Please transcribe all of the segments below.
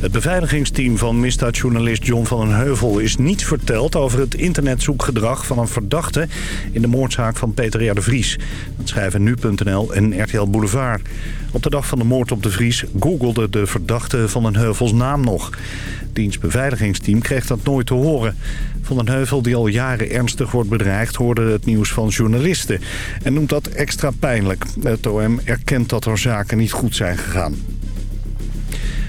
Het beveiligingsteam van misdaadjournalist John van den Heuvel... is niets verteld over het internetzoekgedrag van een verdachte... in de moordzaak van Peter R. de Vries. Dat schrijven Nu.nl en RTL Boulevard. Op de dag van de moord op de Vries googelde de verdachte van den Heuvels naam nog. Diens beveiligingsteam kreeg dat nooit te horen. Van den Heuvel, die al jaren ernstig wordt bedreigd, hoorde het nieuws van journalisten. En noemt dat extra pijnlijk. Het OM erkent dat er zaken niet goed zijn gegaan.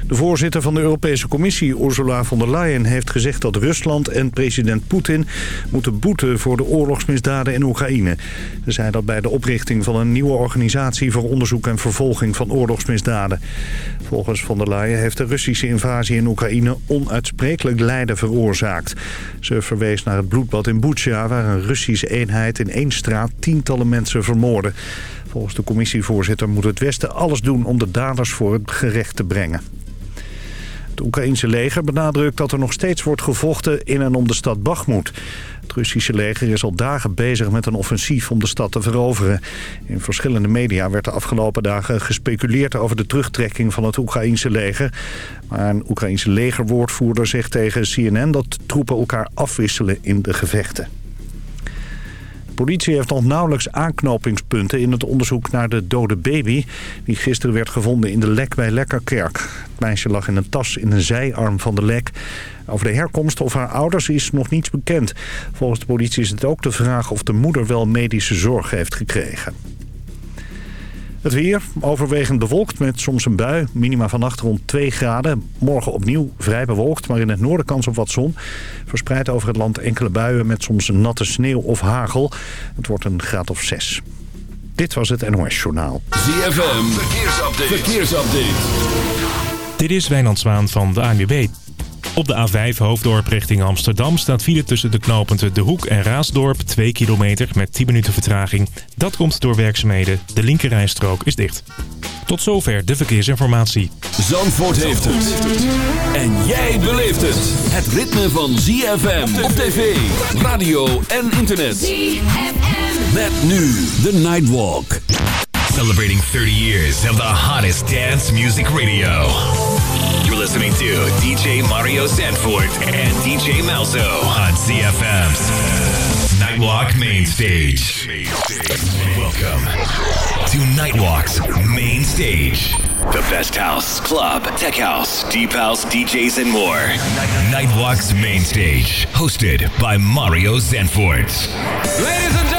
De voorzitter van de Europese Commissie, Ursula von der Leyen, heeft gezegd dat Rusland en president Poetin moeten boeten voor de oorlogsmisdaden in Oekraïne. Ze zei dat bij de oprichting van een nieuwe organisatie voor onderzoek en vervolging van oorlogsmisdaden. Volgens von der Leyen heeft de Russische invasie in Oekraïne onuitsprekelijk lijden veroorzaakt. Ze verwees naar het bloedbad in Butsja, waar een Russische eenheid in één straat tientallen mensen vermoordde. Volgens de commissievoorzitter moet het Westen alles doen om de daders voor het gerecht te brengen. Het Oekraïense leger benadrukt dat er nog steeds wordt gevochten in en om de stad Bakhmut. Het Russische leger is al dagen bezig met een offensief om de stad te veroveren. In verschillende media werd de afgelopen dagen gespeculeerd over de terugtrekking van het Oekraïense leger. Maar een Oekraïense legerwoordvoerder zegt tegen CNN dat troepen elkaar afwisselen in de gevechten. Politie heeft nog nauwelijks aanknopingspunten in het onderzoek naar de dode baby... die gisteren werd gevonden in de lek bij Lekkerkerk. Het meisje lag in een tas in een zijarm van de lek. Over de herkomst of haar ouders is nog niets bekend. Volgens de politie is het ook de vraag of de moeder wel medische zorg heeft gekregen. Het weer, overwegend bewolkt met soms een bui. Minima vannacht rond 2 graden. Morgen opnieuw vrij bewolkt, maar in het noorden kans op wat zon. Verspreid over het land enkele buien met soms natte sneeuw of hagel. Het wordt een graad of 6. Dit was het NOS Journaal. ZFM, verkeersupdate. verkeersupdate. Dit is Wijnand Zwaan van de ANWB. Op de A5 Hoofddorp richting Amsterdam staat file tussen de knooppunten De Hoek en Raasdorp 2 kilometer met 10 minuten vertraging. Dat komt door werkzaamheden. De linkerrijstrook is dicht. Tot zover de verkeersinformatie. Zandvoort heeft het. En jij beleeft het. Het ritme van ZFM op tv, radio en internet. ZFM. Met nu de Nightwalk. Celebrating 30 years of the hottest dance music radio. Listening to DJ Mario Sanford and DJ Malzo on CFM's Nightwalk Main Stage. Welcome to Nightwalk's Main Stage. The best house, club, tech house, deep house, DJs, and more. Nightwalk's Main Stage, hosted by Mario Sanford. Ladies and gentlemen.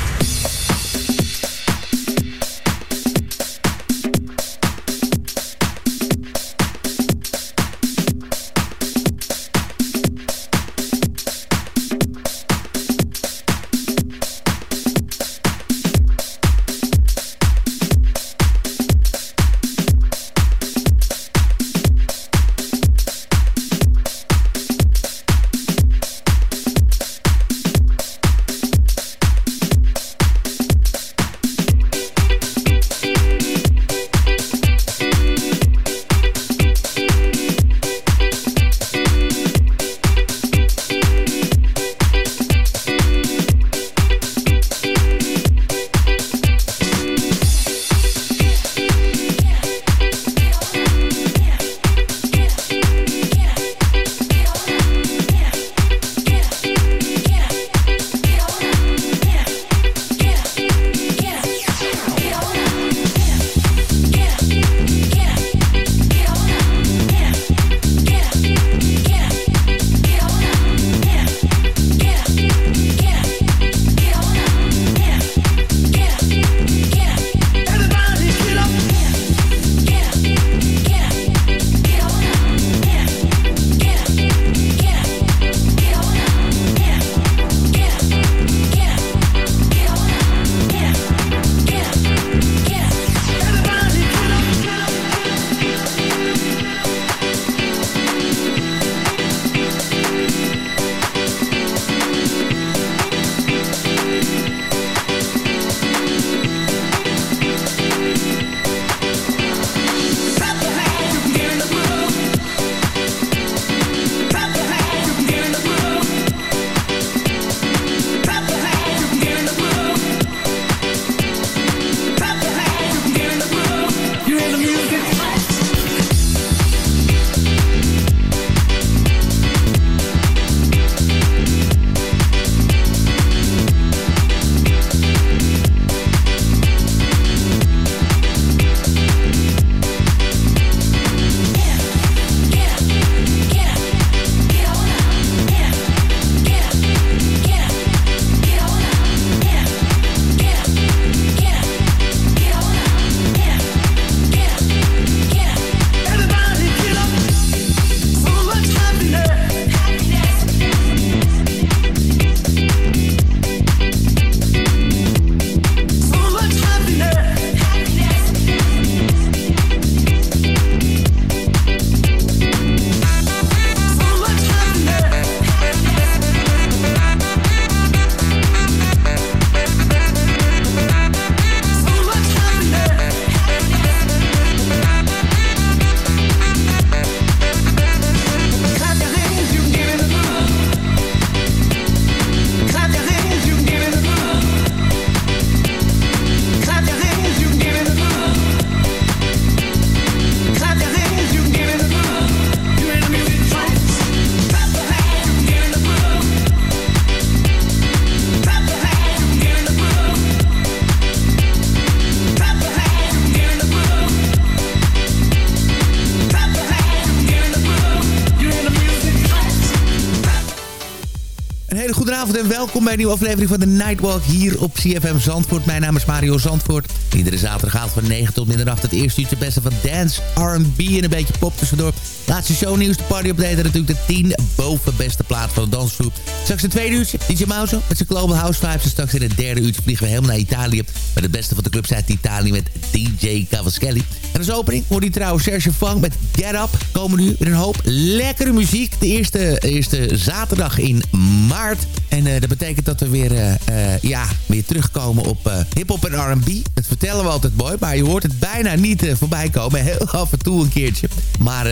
En welkom bij een nieuwe aflevering van de Nightwalk hier op CFM Zandvoort. Mijn naam is Mario Zandvoort. Iedere zaterdagavond van 9 tot middernacht het eerste uurtje beste van dance, R&B en een beetje pop tussendoor. Laatste shownieuws, de party update natuurlijk de 10 bovenbeste plaat van de dansgroep. Straks het tweede uurtje, DJ Mauzo met zijn Global House Vibes. En straks in het derde uurtje vliegen we helemaal naar Italië. Met het beste van de clubs uit Italië met DJ Cavaschelli. En als opening hoort hij trouwens Serge Fang met Get Up. Komen nu weer een hoop lekkere muziek. De eerste, eerste zaterdag in maart. En uh, dat betekent dat we weer, uh, uh, ja, weer terugkomen op hip-hop en RB. Dat vertellen we altijd mooi, maar je hoort het bijna niet voorbij komen. Heel af en toe een keertje. Maar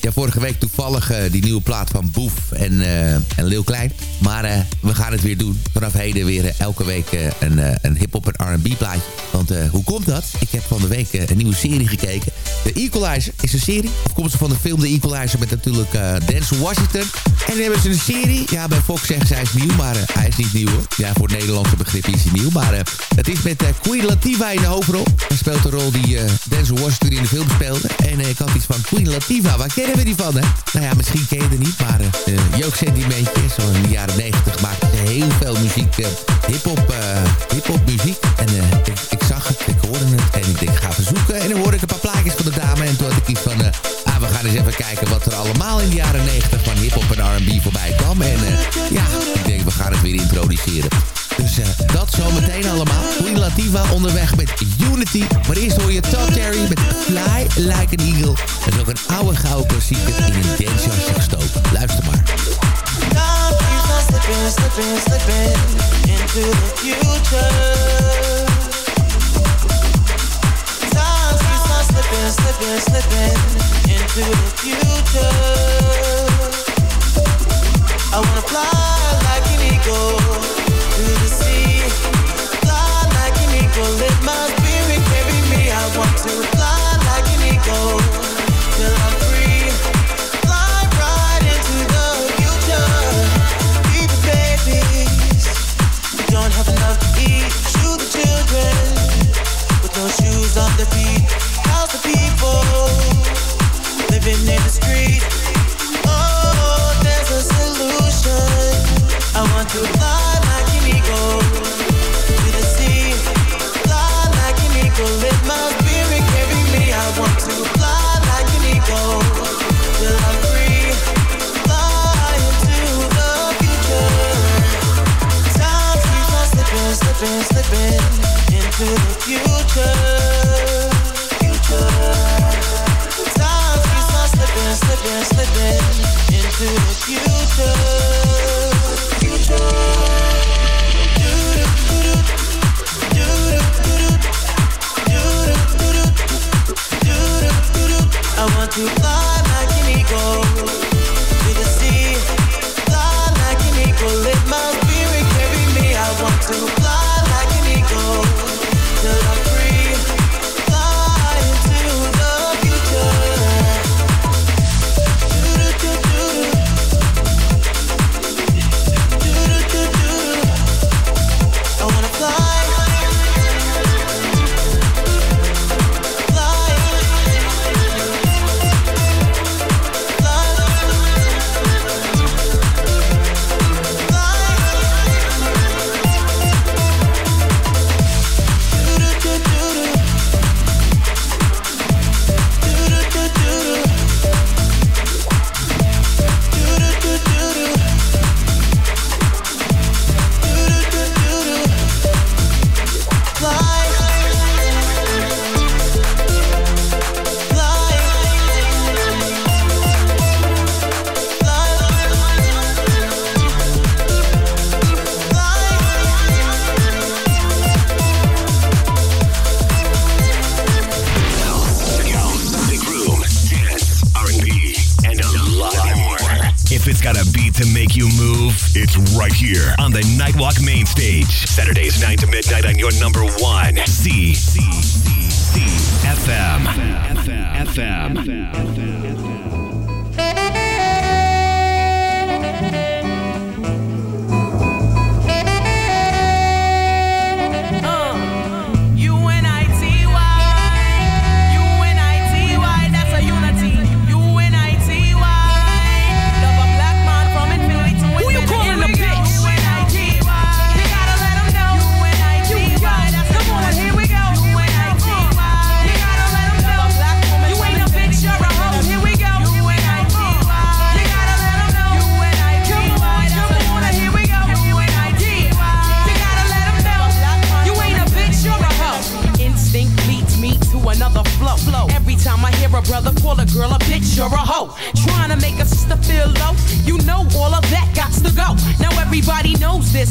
ja, vorige week toevallig die nieuwe plaat van Boef en, en Lil Klein. Maar we gaan het weer doen. Vanaf heden weer elke week een, een hip-hop en RB plaatje. Want hoe komt dat? Ik heb van de week een nieuwe serie gekeken. The Equalizer is een serie. Afkomstig van de film The Equalizer met natuurlijk Denzel Washington. En dan hebben ze een serie. Ja, bij Fox zeggen zij is nieuw, maar hij is niet nieuw hoor. Ja, voor Nederlandse begrip is hij nieuw. Maar uh, het is met uh, Queen Latifah in de hoofdrol. Hij speelt de rol die Denzel Washington in de film speelde. En ik had iets van Queen Latifah. Waar kennen we die van, hè? Nou ja, misschien ken je er niet, maar uh, jeugdsentimentje. Zo in de jaren 90 maakte ze heel veel muziek. hip-hop hip muziek. En ik, ik, zag het, ik hoorde het. En ik denk, ga verzoeken. En dan hoorde ik een paar plaatjes van de dame. En toen had ik iets van, eens even kijken wat er allemaal in de jaren 90 van hip-hop en R&B voorbij kwam. En ja, ik denk we gaan het weer introduceren. Dus uh, dat zometeen allemaal. Queen Latifah onderweg met Unity. Maar eerst hoor je Todd Terry met Fly Like an Eagle. Dat is ook een oude gouden klassieker in een dancejasje gestoken. Luister maar. Slipping into the future.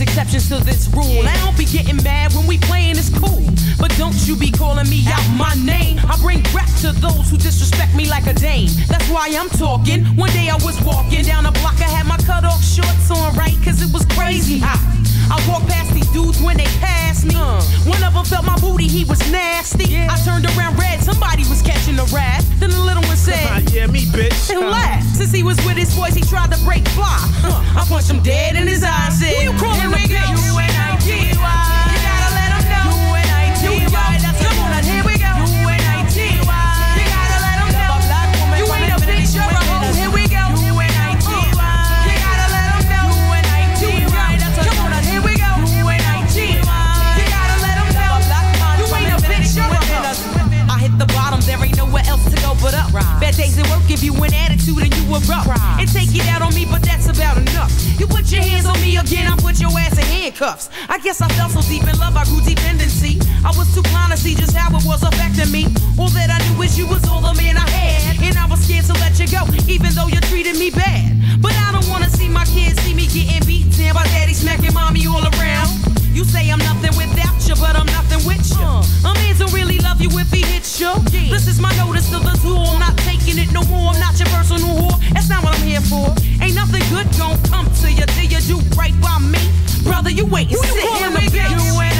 Exceptions to this rule. I don't be getting mad when we playing it's cool, but don't you be calling me out my name. I bring rap to those who disrespect me like a dame. That's why I'm talking. One day I was walking down the block, I had my cut off shorts on right, cause it was crazy hot. I walk past these dudes when they pass me. Uh. One of them felt my booty, he was nasty. Yeah. I turned around red, somebody was catching a rat. Then the little one said, Yeah, me, bitch. And laughed. Since he was with his boys, he tried to break fly. Uh. I punched him dead in his eyes. Said, Who you calling a bitch? U-N-I-T-Y. Bad days at work give you an attitude and you erupt. Right. And take it out on me, but that's about enough. You put your hands on me again, I put your ass in handcuffs. I guess I fell so deep in love, I grew dependency. I was too blind to see just how it was affecting me. All that I knew is you was all the man I had. And I was scared to let you go, even though you treated me bad. But I don't wanna see my kids see me getting beat down by daddy smacking mommy all around. You say I'm nothing without you, but I'm nothing with you. Uh. A man don't really love you if he hits you. Yeah. This is my notice to the tool. I'm not taking it no more. I'm not your personal whore. That's not what I'm here for. Ain't nothing good gon' come to you till you do right by me. Brother, you wait and. You calling a bitch?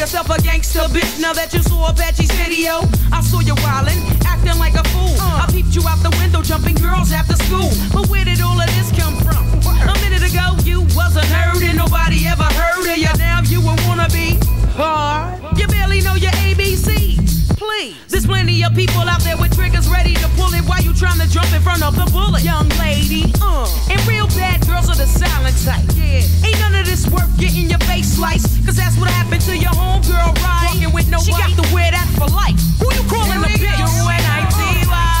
Yourself a gangster bitch now that you saw Apache's video. I saw you wildin', acting like a fool. Uh. I peeped you out the window, jumping girls after school. But where did all of this come from? A minute ago, you was a nerd and nobody ever heard of you. Now you a wannabe hard. You barely know your ABC. Please. There's plenty of people out there with triggers ready to pull it while you trying to jump in front of the bullet. Young lady, uh. And real bad girls are the silent type. Yeah. Ain't none of this worth getting your face sliced. Cause that's what happened to your homegirl, right? Walking with no She got to wear that for life. Who you calling a bitch? U-N-I-T-Y.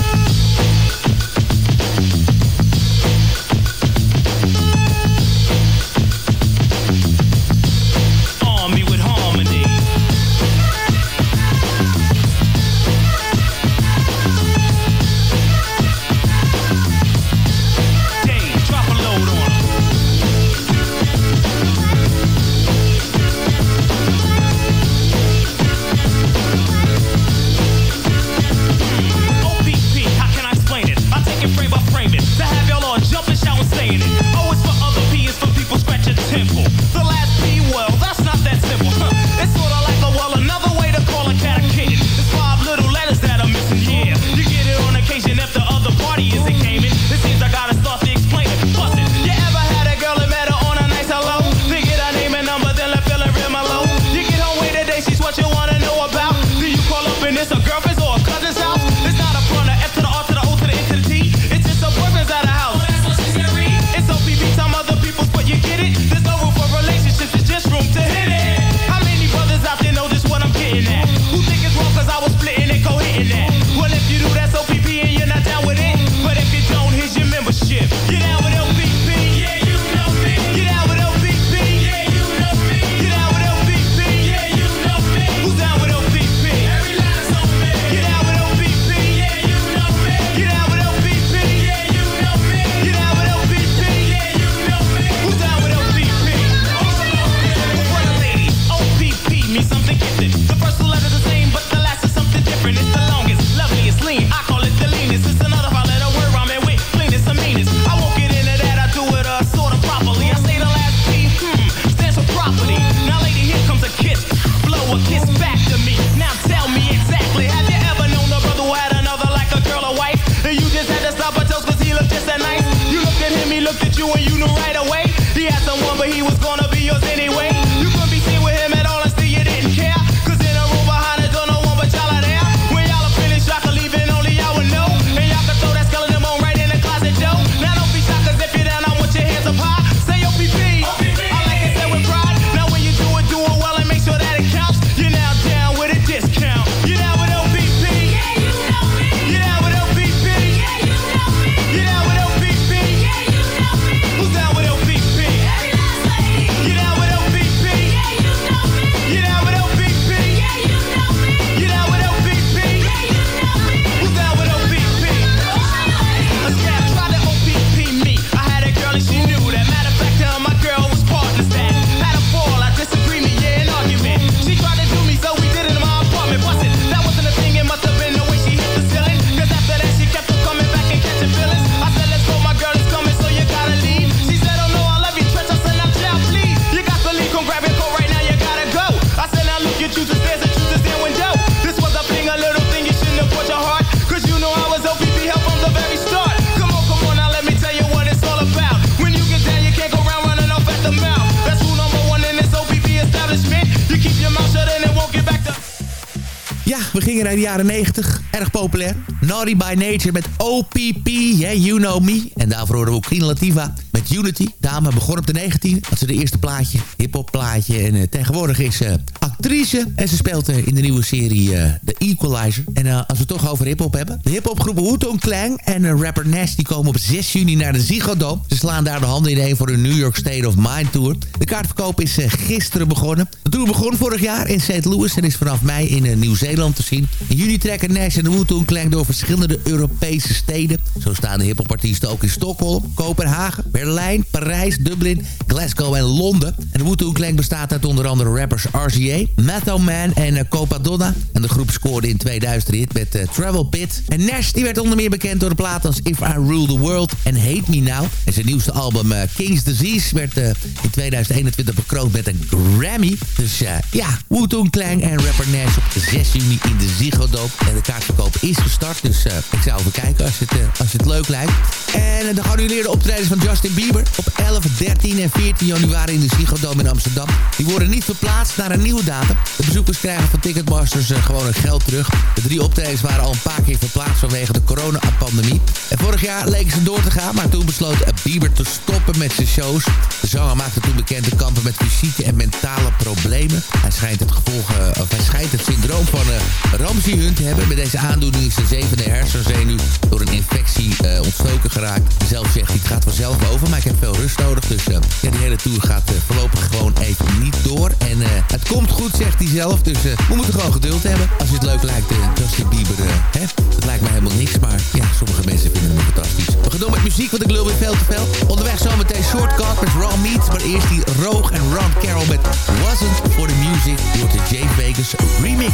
Jaren 90. Erg populair. Naughty by Nature met OPP, yeah, you know me. En daarvoor horen we ook Queen Latifah met Unity. Dame begon op de 19. Dat ze de eerste plaatje, hip-hop plaatje. En uh, tegenwoordig is ze actrice. En ze speelt uh, in de nieuwe serie uh, The Equalizer. En als we het toch over hip-hop hebben. De hip-hopgroepen Wu-Tang Clan en rapper Nash die komen op 6 juni naar de Ziggo Dome. Ze slaan daar de handen ineen voor hun New York State of Mind Tour. De kaartverkoop is gisteren begonnen. De tour begon vorig jaar in St. Louis en is vanaf mei in Nieuw-Zeeland te zien. In juni trekken Nash en de Wu-Tang Clan door verschillende Europese steden. Zo staan de hiphopartiesten ook in Stockholm, Kopenhagen, Berlijn, Parijs, Dublin, Glasgow en Londen. En de Wu-Tang Clan bestaat uit onder andere rappers RCA, Method Man en uh, Copadonna. En de groep scoorde in 2000 hit met uh, Travel Pit. En Nash die werd onder meer bekend door de platen als If I Rule the World en Hate Me Now. En zijn nieuwste album uh, King's Disease werd in 2021 bekroond met een Grammy. Dus ja, Wu-Tang Clan en rapper Nash op 6 juni in de Ziggo Dome. En de kaartverkoop is gestart, dus ik zou even kijken als het, als het leuk lijkt. En de optredens van Justin Bieber. Op 11, 13 en 14 januari in de Ziggo Dome in Amsterdam. Die worden niet verplaatst naar een nieuwe datum. De bezoekers krijgen van Ticketmasters uh, gewoon hun geld terug. De drie optredens waren al een paar keer verplaatst vanwege de corona-pandemie. En vorig jaar leken ze door te gaan, maar toen besloot Bieber te stoppen met zijn shows. De zanger maakte toen bekend te kampen met fysieke en mentale problemen. Hij schijnt het gevolg, uh, of hij schijnt het syndroom van uh, Ramsey Hunt te hebben. Met deze aandoening is de zevende hersenzenuw door een infectie ontstoken geraakt. Zelf zegt hij, het gaat vanzelf over, maar ik heb veel rust nodig. Dus uh, ja, die hele tour gaat uh, voorlopig gewoon even niet door. En uh, het komt goed, zegt hij zelf. Dus we moeten gewoon geduld hebben. Als je het leuk lijkt, Justin Bieber, hè? Dat lijkt mij helemaal niks, maar ja, sommige mensen vinden hem fantastisch. We gaan door met muziek, want ik lul weer veel te veel. Onderweg zometeen Shortcut met Raw Meat. Maar eerst die Roog en Ron Carroll met Wasn't For The Music. Door de Jay Vegas remix.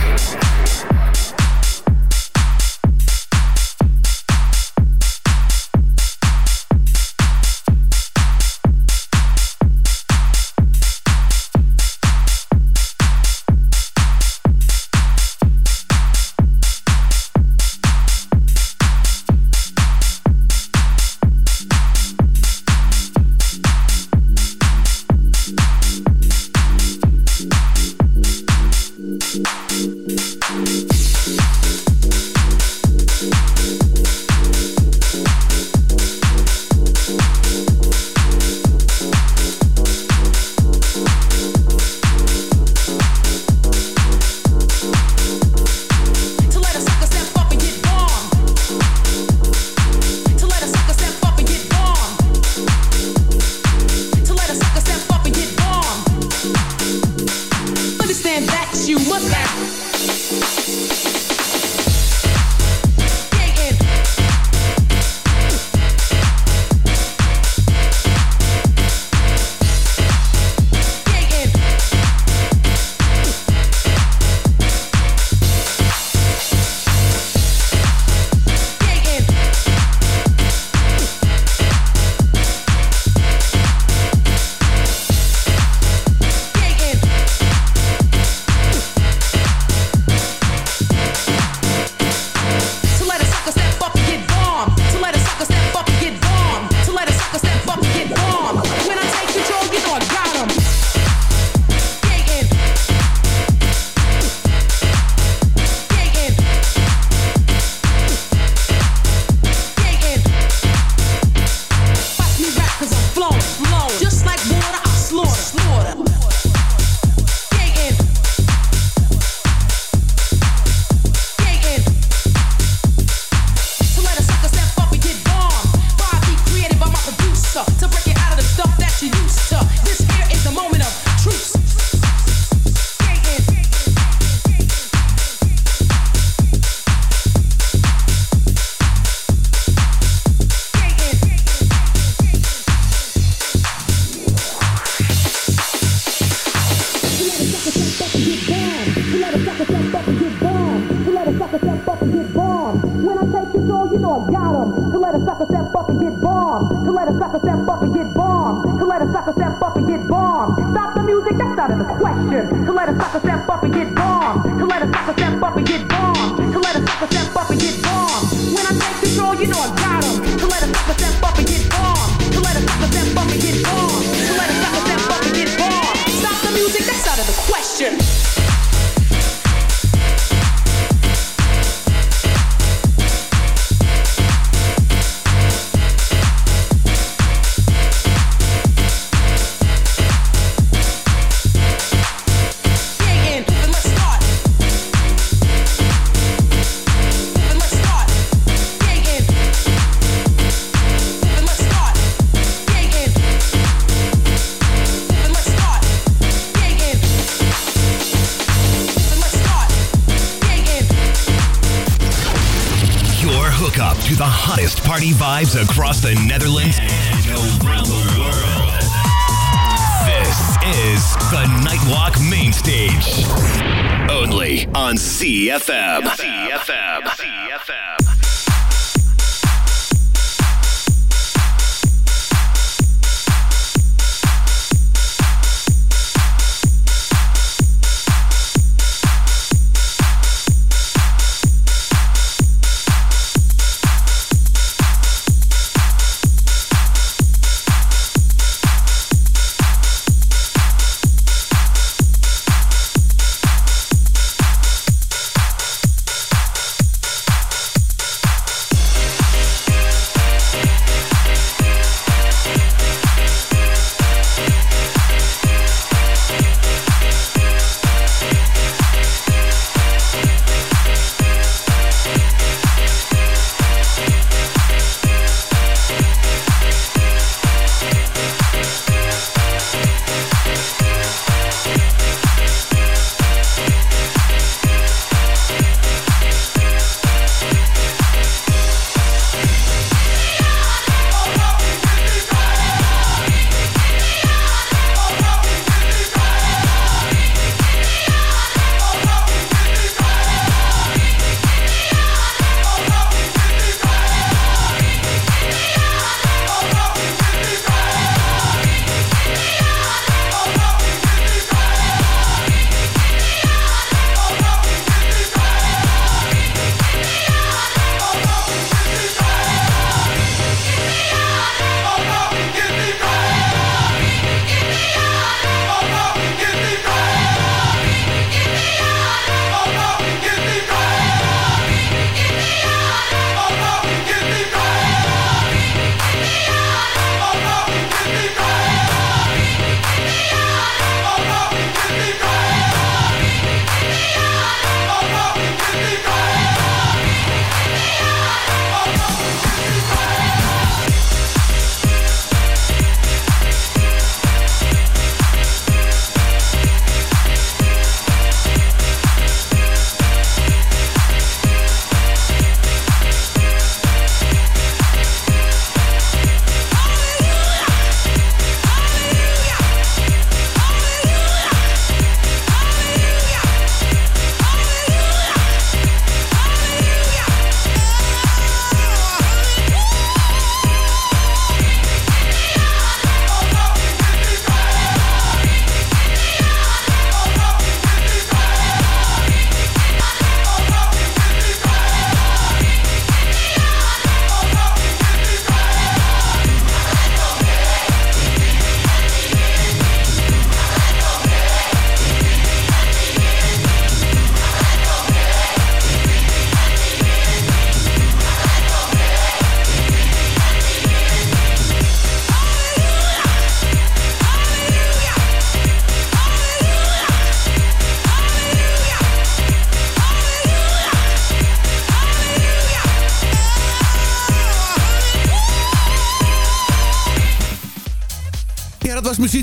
Party vibes across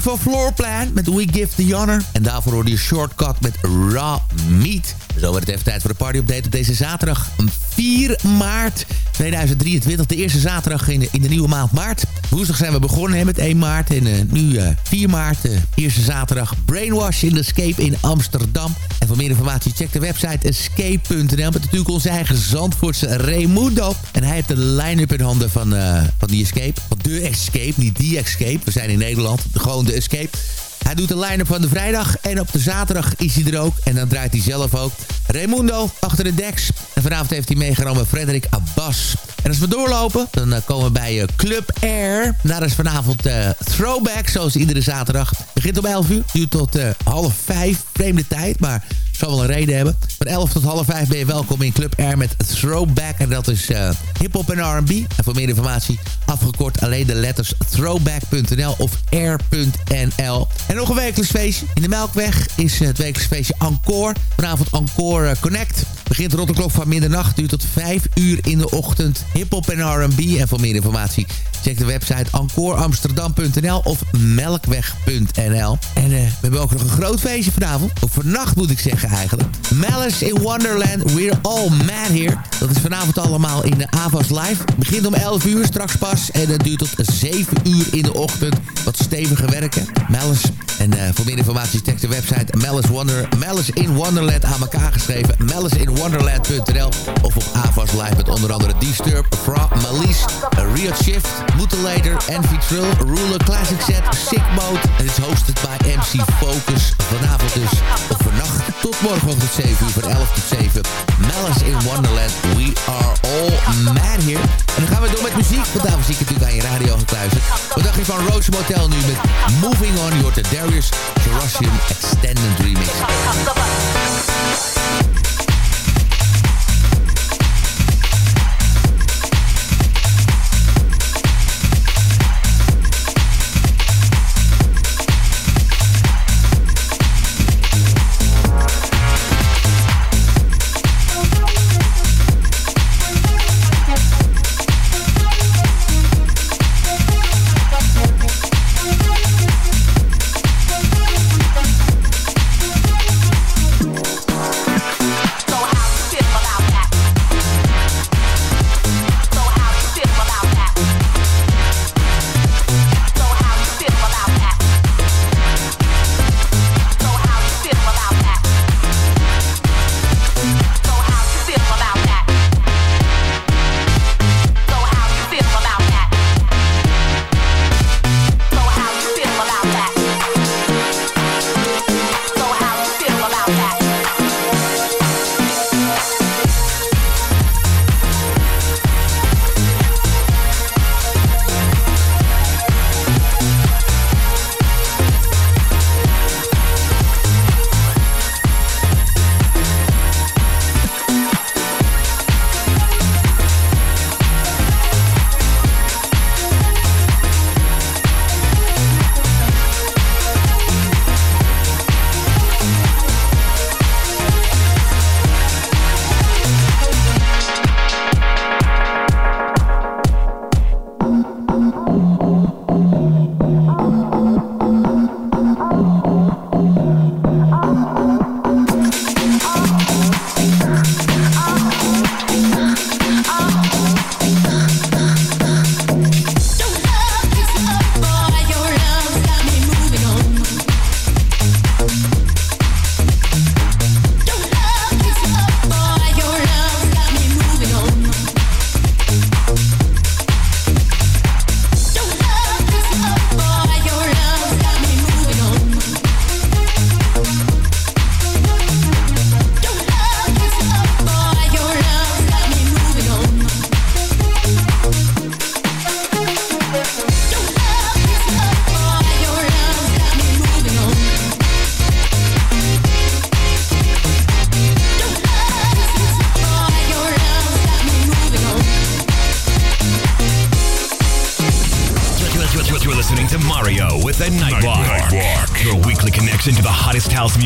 muziek van Floorplan met We Give the Honor. En daarvoor hoorde je Shortcut met Raw Meat. Zo wordt het even tijd voor de party-update op deze zaterdag 4 maart 2023. De eerste zaterdag in de, nieuwe maand maart. Woensdag zijn we begonnen met 1 maart. En eh, nu eh 4 maart, de eerste zaterdag Brainwash in de Escape in Amsterdam. En voor meer informatie check de website escape.nl. Met natuurlijk onze eigen Zandvoortse Raimundo. En hij heeft de line-up in handen van, eh, van die Escape. Van de Escape, niet die Escape. We zijn in Nederland, gewoon de Escape. Hij doet de line van de vrijdag en op de zaterdag is hij er ook. En dan draait hij zelf ook. Raimundo achter de deks. En vanavond heeft hij meegenomen Frederik Abbas. En als we doorlopen, dan eh, komen we bij uh, Club Air. Daar is vanavond uh, Throwback, zoals iedere zaterdag. Begint om 11 uur, duurt tot half 5. Vreemde tijd, maar zal wel een reden hebben. Van 11 tot half 5 ben je welkom in Club Air met Throwback. En dat is uh, hip-hop en RB. En voor meer informatie afgekort alleen de letters throwback.nl of air.nl. En nog een wekelijks feestje. In de Melkweg is het wekelijks feestje Encore. Vanavond Encore Connect. Begint rond de klok van middernacht, duurt tot 5 uur in de ochtend. Hip-hop en RB. En voor meer informatie check de website encoreamsterdam.nl of melkweg.nl. En uh, we hebben ook nog een groot feestje vanavond. Of vannacht moet ik zeggen eigenlijk. Malice in Wonderland, we're all mad here. Dat is vanavond allemaal in de Avas Live. Begint om 11 uur straks pas. En het duurt tot 7 uur in de ochtend. Wat stevige werken. Malice. En uh, voor meer informatie check de website Malice, Wonder, Malice in Wonderland aan elkaar geschreven. Maliceinwonderland.nl Of op Avas Live met onder andere Disturb, Fra, Malice, Riot Shift, Mutilator, Envy Trill, Ruler, Classic Set, Sick Mode. En het is hosted bij MC Focus. Vanavond dus, of vannacht tot morgen tot 7 uur, van 11 tot 7. Malice in Wonderland, we are all mad here. En dan gaan we door met muziek, want zie ik natuurlijk aan je radio gekluisterd. Wat dacht je van Roach Motel nu met Moving On? Je hoort de Darius Russian Extended Remix.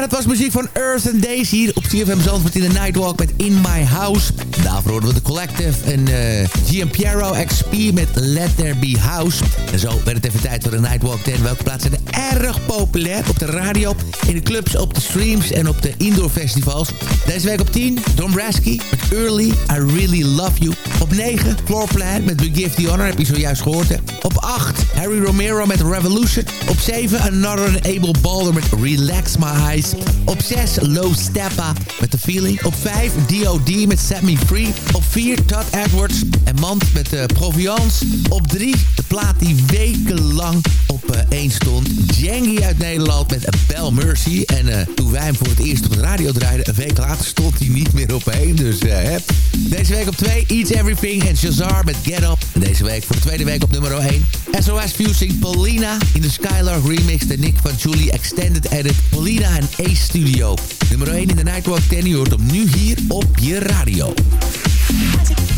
Dat was muziek van Earth and Days hier op CFM Zandvoort in de Nightwalk met In My House. Daarvoor hoorden we de Collective en uh, eh, Giampiero XP met Let There Be House. En zo werd het even tijd voor de Nightwalk 10. Welke plaatsen zijn erg populair op de radio, in de clubs, op de streams en op de indoor festivals. Deze week op 10, Dombrowski met Early, I Really Love You. Op 9, Floorplan met We Give The Honor, heb je zojuist gehoord. Op 8, Harry Romero met Revolution. Op 7, Another Able Balder met Relax My Eyes. Op 6, Low Steppa met The Feeling. Op 5, D.O.D. met Set Me Op 4, Todd Edwards en Mand met uh, Proviance. Op 3, de plaat die wekenlang op uh, 1 stond. Jengi uit Nederland met Bell Mercy. En toen wij hem voor het eerst op de radio draaiden... een week later stond hij niet meer op 1. Dus hè. Deze week op 2, Eat Everything en Shazar met Get Up. En deze week voor de tweede week op nummer 1... SOS Fusing Paulina in de Skylark remix. De Nick van Julie Extended Edit. Paulina en Ace Studio. Nummer 1 in de Nightwalk 10. Je hoort hem nu hier op je radio. Magic.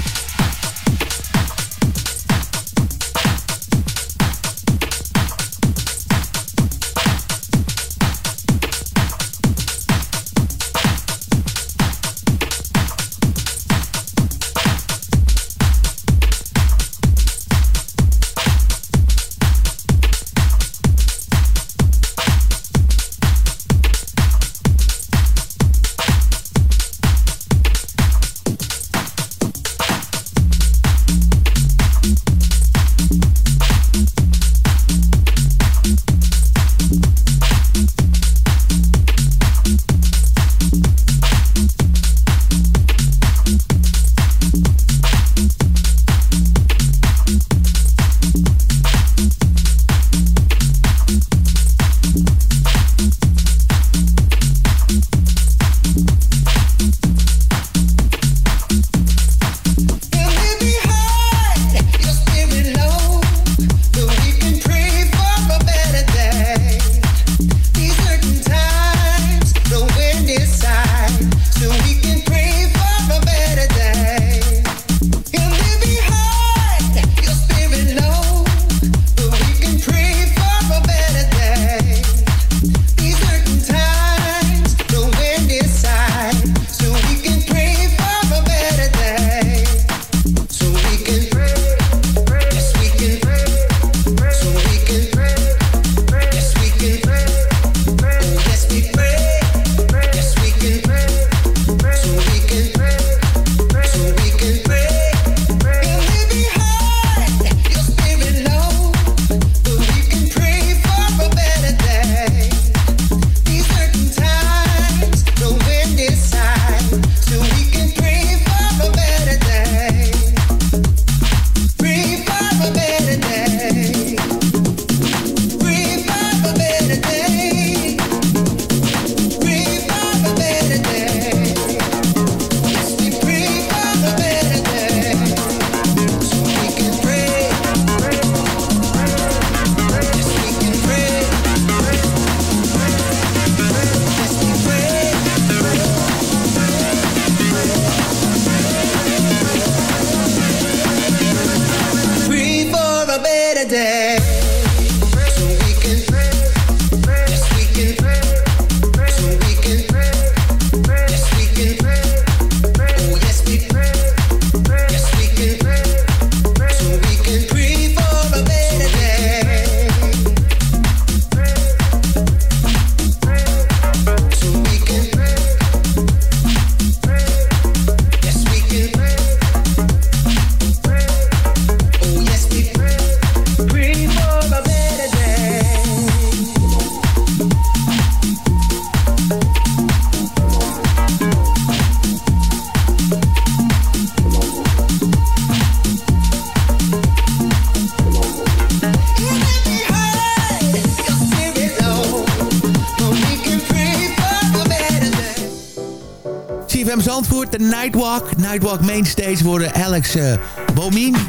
Nightwalk. Nightwalk Mainstage worden Alex uh,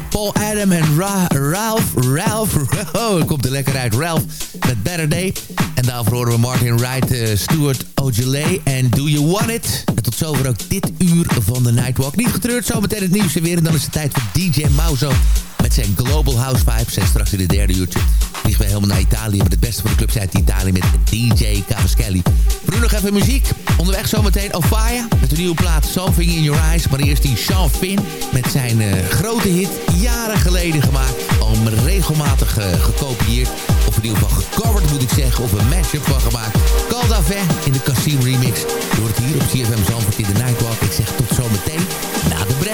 Paul Adam en Ra Ralph. Ralph, oh, komt er lekker uit. Ralph met Better Day. En daarvoor horen we Martin Wright, uh, Stuart Ojale en Do You Want It. En tot zover ook dit uur van de Nightwalk. Niet getreurd, zometeen het nieuws weer. En dan is het tijd voor DJ Mauzo met zijn Global House Vibes. En straks in de derde uurtje vliegen we helemaal naar Italië met het beste van de clubs uit Italië met DJ Cavaschelli. Nu nog even muziek. Onderweg zometeen Ofaya met de nieuwe plaat Something in Your Eyes. Maar eerst die Sean Finn met zijn uh, grote hit jaren geleden gemaakt. Al regelmatig uh, gekopieerd. Of in ieder geval gecoverd moet ik zeggen. Of een mashup van gemaakt. Calda in de Cassim remix. Door het hier op CFM Zandvoort in de Nightwalk. Ik zeg tot zometeen na de break.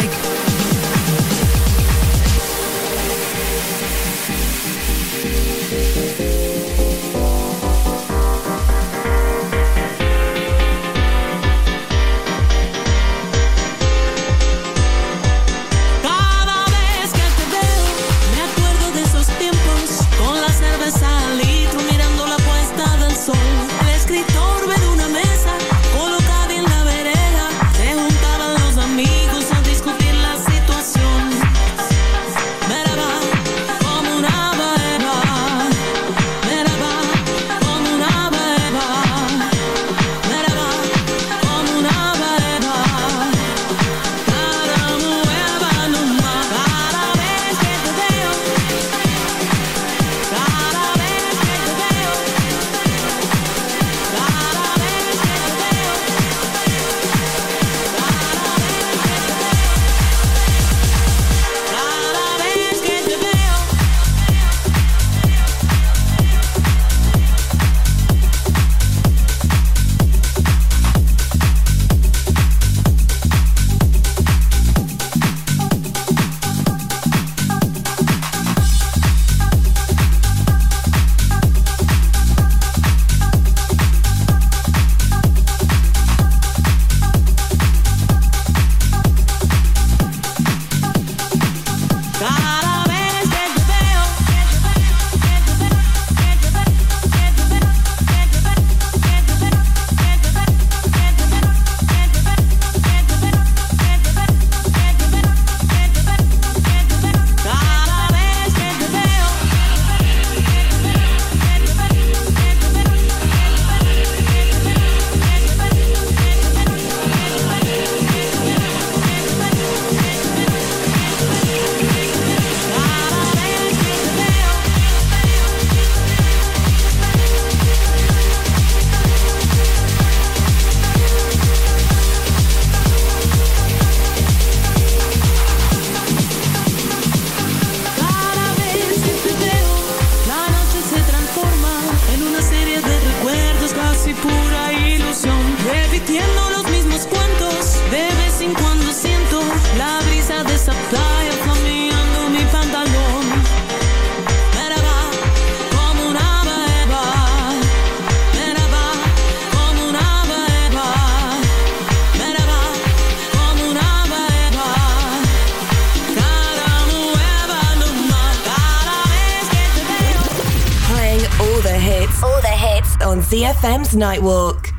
ZFM's Nightwalk.